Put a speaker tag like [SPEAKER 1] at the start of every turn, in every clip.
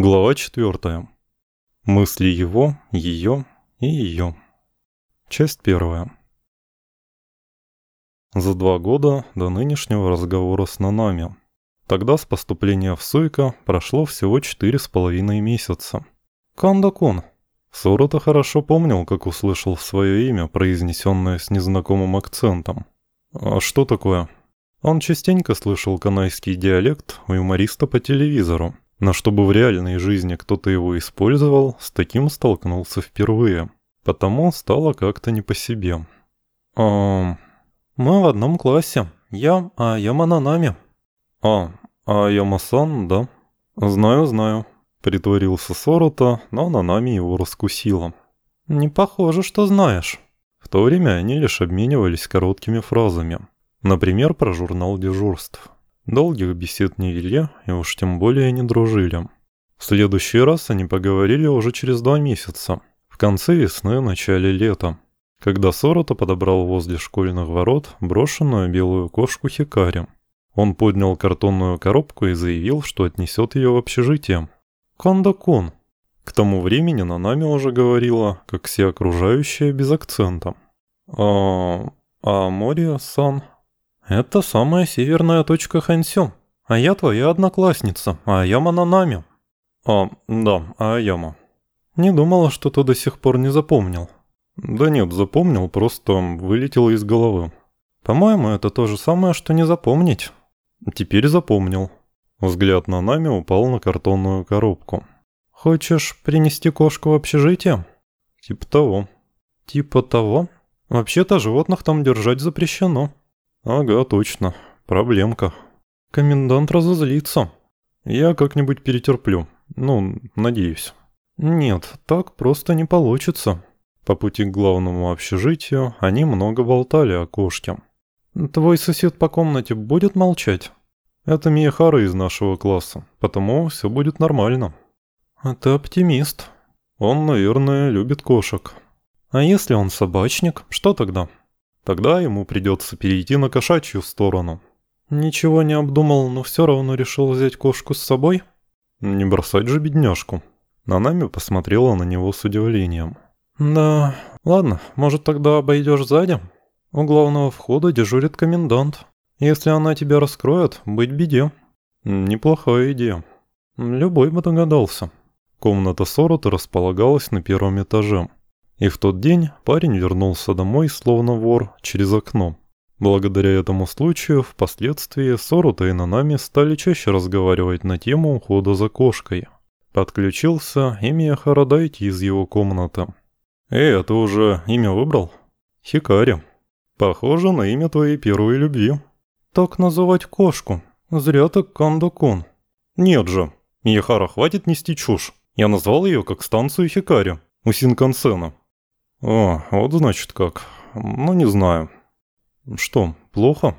[SPEAKER 1] Глава четвертая. Мысли его, ее и ее. Часть первая. За два года до нынешнего разговора с Нанами. Тогда с поступления в Суйка прошло всего четыре с половиной месяца. Кандакун. Сорота хорошо помнил, как услышал свое имя, произнесенное с незнакомым акцентом. А что такое? Он частенько слышал канайский диалект у юмориста по телевизору, но чтобы в реальной жизни кто-то его использовал, с таким столкнулся впервые. Потому стало как-то не по себе. «А, мы в одном классе. Я, а я Мананами». «А, а я Масан, да?» «Знаю, знаю», — притворился Сорота, но Нанами его раскусила. «Не похоже, что знаешь». В то время они лишь обменивались короткими фразами. Например, про журнал дежурств. Долгих бесед не вели, и уж тем более не дружили. В следующий раз они поговорили уже через два месяца, в конце весны, начале лета, когда Сорота подобрал возле школьных ворот брошенную белую кошку Хикари. Он поднял картонную коробку и заявил, что отнесет ее в общежитие. «Кондо-кун». К тому времени Нанами уже говорила, как все окружающие, без акцента. «А... а море-сан...» «Это самая северная точка Хансю. А я твоя одноклассница, а Аяма Нанами». «А, да, Аяма». «Не думала, что ты до сих пор не запомнил». «Да нет, запомнил, просто вылетело из головы». «По-моему, это то же самое, что не запомнить». «Теперь запомнил». Взгляд на нами упал на картонную коробку. «Хочешь принести кошку в общежитие?» «Типа того». «Типа того? Вообще-то животных там держать запрещено». «Ага, точно. Проблемка. Комендант разозлится. Я как-нибудь перетерплю. Ну, надеюсь». «Нет, так просто не получится». По пути к главному общежитию они много болтали о кошке. «Твой сосед по комнате будет молчать?» «Это Мияхара из нашего класса, потому все будет нормально». «А ты оптимист». «Он, наверное, любит кошек». «А если он собачник, что тогда?» Тогда ему придется перейти на кошачью сторону. Ничего не обдумал, но все равно решил взять кошку с собой? Не бросать же бедняжку. Нанами посмотрела на него с удивлением. Да, ладно, может тогда обойдешь сзади? У главного входа дежурит комендант. Если она тебя раскроет, быть беде. Неплохая идея. Любой бы догадался. Комната Сорота располагалась на первом этаже. И в тот день парень вернулся домой, словно вор, через окно. Благодаря этому случаю, впоследствии Сорута и Нанами стали чаще разговаривать на тему ухода за кошкой. Подключился и Мияхарадайти из его комнаты. «Эй, а ты уже имя выбрал?» «Хикари. Похоже на имя твоей первой любви». «Так называть кошку? Зря ты Кандо-кун». «Нет же. Мияхара, хватит нести чушь. Я назвал ее как станцию Хикари у Синкансена. «О, вот значит как. Ну, не знаю». «Что, плохо?»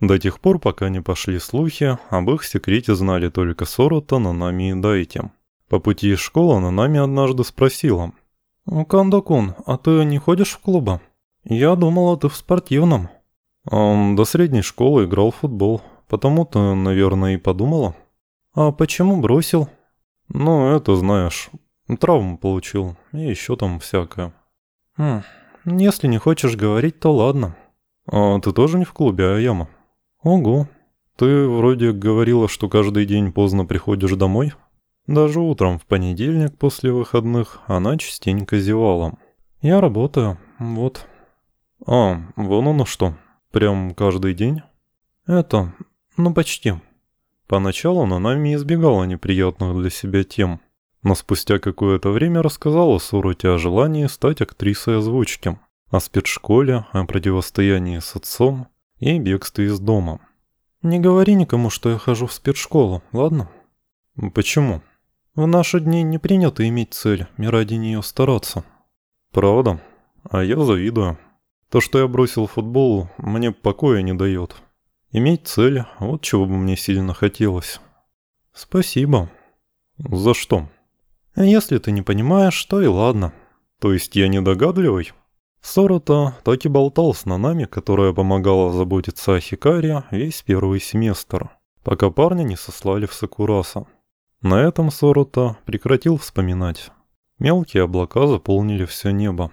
[SPEAKER 1] До тех пор, пока не пошли слухи, об их секрете знали только Сорота, Нанами и Дайте. По пути из школы Нанами однажды спросила. «Кандакун, а ты не ходишь в клубы? Я думала, ты в спортивном». До средней школы играл в футбол, потому ты, наверное, и подумала. «А почему бросил?» «Ну, это знаешь, травму получил, и еще там всякое». «Хм, если не хочешь говорить, то ладно». «А ты тоже не в клубе, а яма?» «Ого. Ты вроде говорила, что каждый день поздно приходишь домой?» Даже утром в понедельник после выходных она частенько зевала. «Я работаю, вот». «А, вон оно что. Прям каждый день?» «Это, ну почти». Поначалу она нами избегала неприятных для себя тем но спустя какое-то время рассказала Суроте о желании стать актрисой озвучки, о спецшколе, о противостоянии с отцом и бегстве из дома. «Не говори никому, что я хожу в спецшколу, ладно?» «Почему?» «В наши дни не принято иметь цель и ради нее стараться». «Правда? А я завидую. То, что я бросил футбол, мне покоя не дает. Иметь цель – вот чего бы мне сильно хотелось». «Спасибо». «За что?» Если ты не понимаешь, то и ладно. То есть я недогадливый? Сорота так и болтал с Нанами, которая помогала заботиться о Хикаре весь первый семестр, пока парня не сослали в Сакураса. На этом Сорота прекратил вспоминать. Мелкие облака заполнили все небо.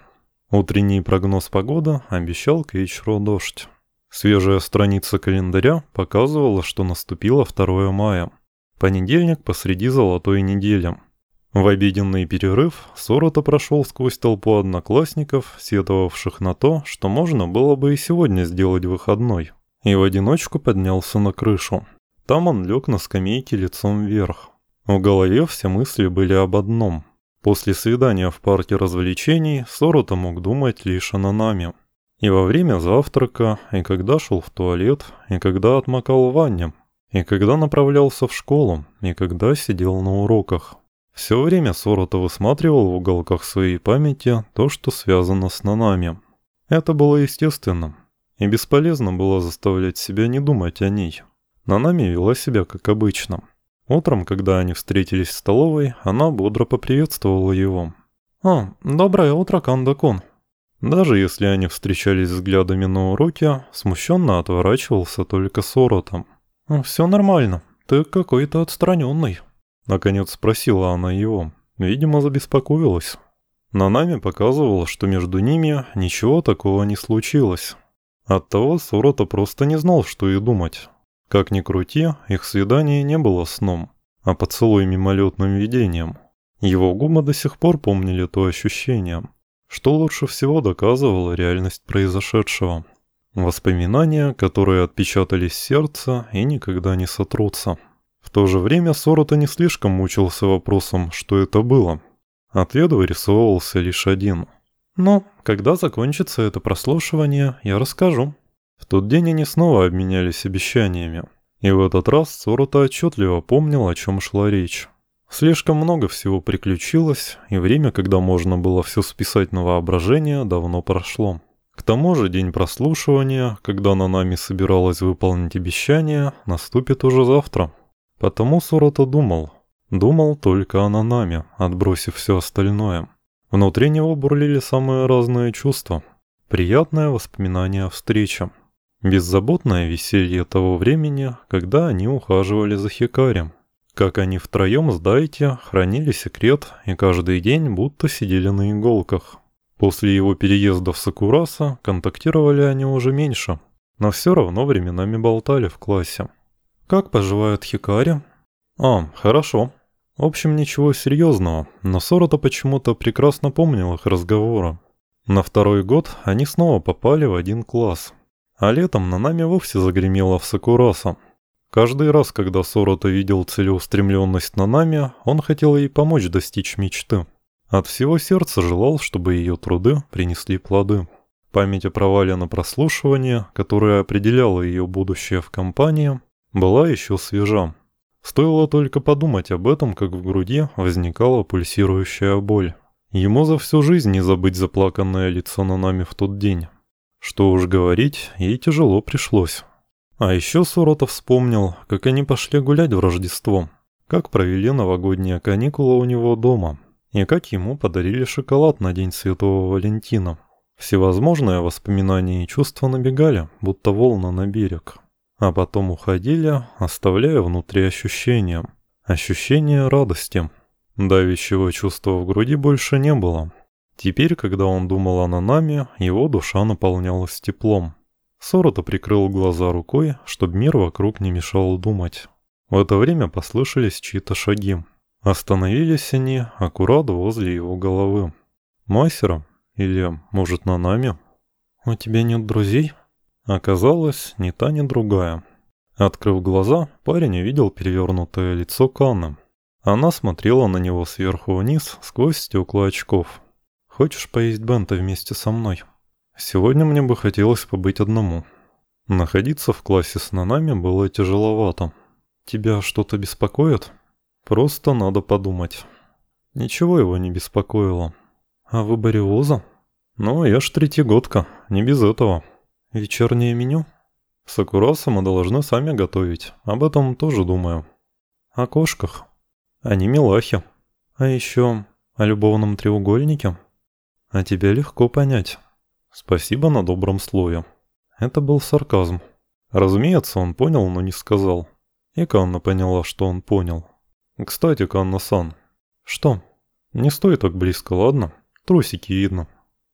[SPEAKER 1] Утренний прогноз погоды обещал к вечеру дождь. Свежая страница календаря показывала, что наступило 2 мая. Понедельник посреди золотой недели. В обеденный перерыв Сорота прошел сквозь толпу одноклассников, сетовавших на то, что можно было бы и сегодня сделать выходной, и в одиночку поднялся на крышу. Там он лег на скамейке лицом вверх. В голове все мысли были об одном. После свидания в парке развлечений Сорота мог думать лишь о Нанаме. И во время завтрака, и когда шел в туалет, и когда отмокал в ванне, и когда направлялся в школу, и когда сидел на уроках. Все время Сорота высматривал в уголках своей памяти то, что связано с Нанами. Это было естественно, и бесполезно было заставлять себя не думать о ней. Нанами вела себя как обычно. Утром, когда они встретились в столовой, она бодро поприветствовала его. «А, доброе утро, Кандакун», даже если они встречались взглядами на уроке, смущенно отворачивался только Соротом. «Все нормально, ты какой-то отстраненный», — наконец спросила она его. Видимо, забеспокоилась. На нами показывало, что между ними ничего такого не случилось. Оттого Сорота просто не знал, что и думать. Как ни крути, их свидание не было сном, а поцелуй мимолетным видением. Его губы до сих пор помнили то ощущение — что лучше всего доказывало реальность произошедшего. Воспоминания, которые отпечатались в сердце и никогда не сотрутся. В то же время Сорота не слишком мучился вопросом, что это было. Ответ вырисовывался лишь один. «Но, когда закончится это прослушивание, я расскажу». В тот день они снова обменялись обещаниями. И в этот раз Сорота отчетливо помнил, о чем шла речь. Слишком много всего приключилось, и время, когда можно было все списать на воображение, давно прошло. К тому же день прослушивания, когда на нами собиралась выполнить обещание, наступит уже завтра. Потому Сорота думал. Думал только о Нанаме, отбросив все остальное. Внутри него бурлили самые разные чувства. Приятное воспоминание о встрече. Беззаботное веселье того времени, когда они ухаживали за Хикарем как они втроем с Дайте хранили секрет и каждый день будто сидели на иголках. После его переезда в Сакураса контактировали они уже меньше, но все равно временами болтали в классе. «Как поживает Хикари?» «А, хорошо. В общем, ничего серьезного, но Сорота почему-то прекрасно помнил их разговоры. На второй год они снова попали в один класс, а летом на нами вовсе загремело в Сакураса. Каждый раз, когда Сорота видел целеустремленность на нами, он хотел ей помочь достичь мечты. От всего сердца желал, чтобы ее труды принесли плоды. Память о провале на прослушивание, которое определяло ее будущее в компании, была еще свежа. Стоило только подумать об этом, как в груди возникала пульсирующая боль. Ему за всю жизнь не забыть заплаканное лицо на нами в тот день. Что уж говорить, ей тяжело пришлось. А еще Суротов вспомнил, как они пошли гулять в Рождество, как провели новогодние каникулы у него дома, и как ему подарили шоколад на День Святого Валентина. Всевозможные воспоминания и чувства набегали, будто волна на берег, а потом уходили, оставляя внутри ощущения. Ощущение радости. Давящего чувства в груди больше не было. Теперь, когда он думал о Нанаме, его душа наполнялась теплом. Сорота прикрыл глаза рукой, чтобы мир вокруг не мешал думать. В это время послышались чьи-то шаги. Остановились они аккурат возле его головы. Мастера? Или, может, на нами? «У тебя нет друзей?» Оказалось, ни та, ни другая. Открыв глаза, парень увидел перевернутое лицо Канны. Она смотрела на него сверху вниз сквозь стекла очков. «Хочешь поесть бента вместе со мной?» Сегодня мне бы хотелось побыть одному. Находиться в классе с Нанами было тяжеловато. Тебя что-то беспокоит? Просто надо подумать. Ничего его не беспокоило. О выборе вуза? Ну, я ж третьегодка, не без этого. Вечернее меню? Сакураса мы должны сами готовить, об этом тоже думаю. О кошках? Они милахи. А еще о любовном треугольнике? А тебя легко понять. Спасибо на добром слове. Это был сарказм. Разумеется, он понял, но не сказал. И Канна поняла, что он понял. Кстати, Канна-сан. Что? Не стой так близко, ладно? Трусики видно.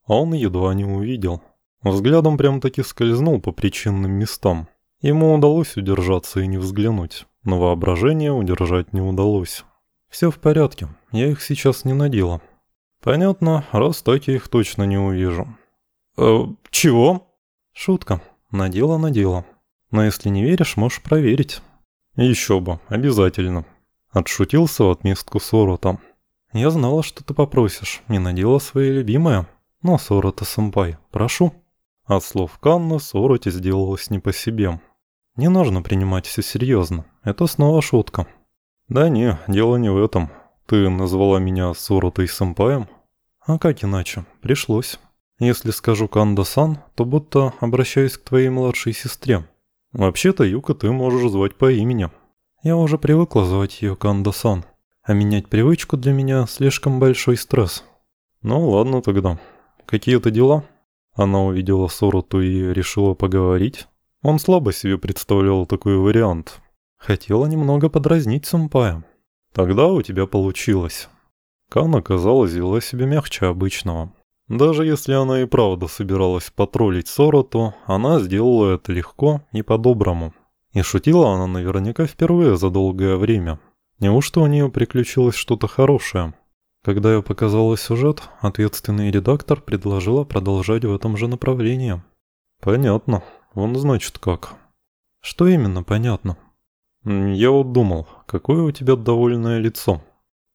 [SPEAKER 1] А он едва не увидел. Взглядом прям-таки скользнул по причинным местам. Ему удалось удержаться и не взглянуть, но воображение удержать не удалось. Все в порядке, я их сейчас не надела. Понятно, раз так я их точно не увижу. Э, чего? Шутка. Надела, надела. Но если не веришь, можешь проверить. Еще бы, обязательно. Отшутился в отместку Сорота. Я знала, что ты попросишь. Не надела свои любимое. Но Сорота-сэмпай, прошу. От слов Канны Сороте сделалось не по себе. Не нужно принимать все серьезно. Это снова шутка. Да не, дело не в этом. Ты назвала меня Соротой-сэмпаем? А как иначе? Пришлось. Если скажу Канда-сан, то будто обращаюсь к твоей младшей сестре. Вообще-то Юка ты можешь звать по имени. Я уже привыкла звать ее Канда-сан. А менять привычку для меня слишком большой стресс. Ну ладно тогда. Какие-то дела? Она увидела Сороту и решила поговорить. Он слабо себе представлял такой вариант. Хотела немного подразнить сэмпая. Тогда у тебя получилось. Кана, казалось, вела себя мягче обычного. Даже если она и правда собиралась потроллить Сороту, она сделала это легко и по-доброму. И шутила она наверняка впервые за долгое время. Неужто у нее приключилось что-то хорошее? Когда я показала сюжет, ответственный редактор предложила продолжать в этом же направлении. Понятно. Он значит как. Что именно понятно? Я вот думал, какое у тебя довольное лицо.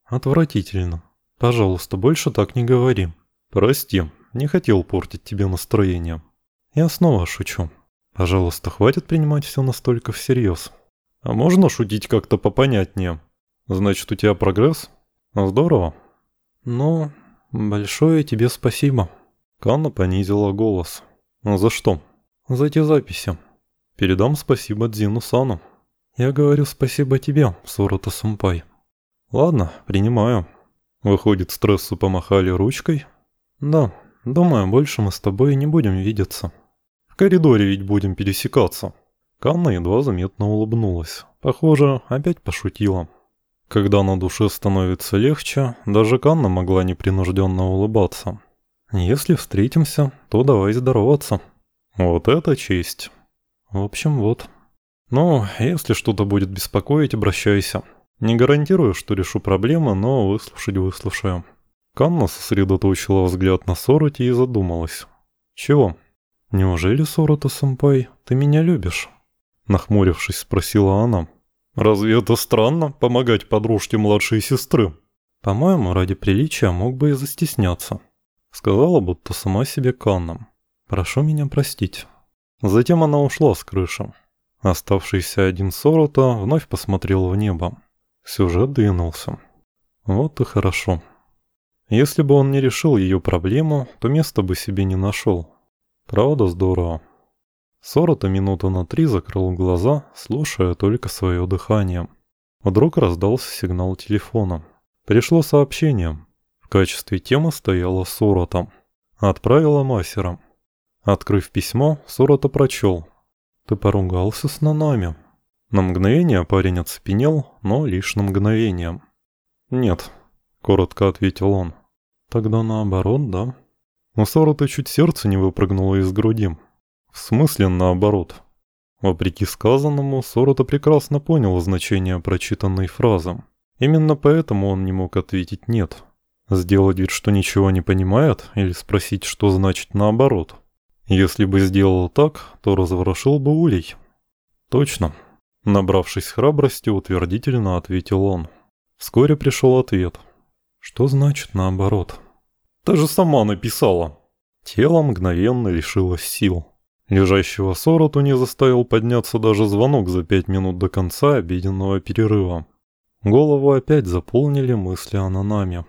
[SPEAKER 1] Отвратительно. Пожалуйста, больше так не говори. Прости, не хотел портить тебе настроение. Я снова шучу. Пожалуйста, хватит принимать все настолько всерьез. А можно шутить как-то попонятнее? Значит, у тебя прогресс? Здорово. Ну, большое тебе спасибо. Канна понизила голос. За что? за эти записи. Передам спасибо Дзину Сану. Я говорю спасибо тебе, Сорота Сумпай. Ладно, принимаю. Выходит, стрессу помахали ручкой? Да, думаю, больше мы с тобой не будем видеться. В коридоре ведь будем пересекаться. Канна едва заметно улыбнулась. Похоже, опять пошутила. Когда на душе становится легче, даже Канна могла непринужденно улыбаться. Если встретимся, то давай здороваться. Вот это честь. В общем, вот. Ну, если что-то будет беспокоить, обращайся. Не гарантирую, что решу проблемы, но выслушать выслушаю. Канна сосредоточила взгляд на Сороти и задумалась. Чего? Неужели, Сорота-сэмпай, ты меня любишь? Нахмурившись, спросила она. Разве это странно, помогать подружке младшей сестры? По-моему, ради приличия мог бы и застесняться. Сказала, будто сама себе Канна. Прошу меня простить. Затем она ушла с крыши. Оставшийся один Сорота вновь посмотрел в небо. Сюжет двинулся. Вот и хорошо. Если бы он не решил ее проблему, то места бы себе не нашел. Правда здорово. Сорота минуту на три закрыл глаза, слушая только свое дыхание. Вдруг раздался сигнал телефона. Пришло сообщение. В качестве темы стояла Сорота. Отправила мастера. Открыв письмо, Сорота прочел. «Ты поругался с Нанами». На мгновение парень оцепенел, но лишь на мгновение. «Нет», — коротко ответил он. «Тогда наоборот, да?» У Сорота чуть сердце не выпрыгнуло из груди. В смысле наоборот? Вопреки сказанному, Сорота прекрасно понял значение прочитанной фразы. Именно поэтому он не мог ответить «нет». Сделать вид, что ничего не понимает, или спросить, что значит «наоборот». Если бы сделал так, то разворошил бы улей. Точно. Набравшись храбрости, утвердительно ответил он. Вскоре пришел ответ. Что значит наоборот? Ты же сама написала. Тело мгновенно лишилось сил. Лежащего Сороту не заставил подняться даже звонок за пять минут до конца обеденного перерыва. Голову опять заполнили мысли о Нанаме.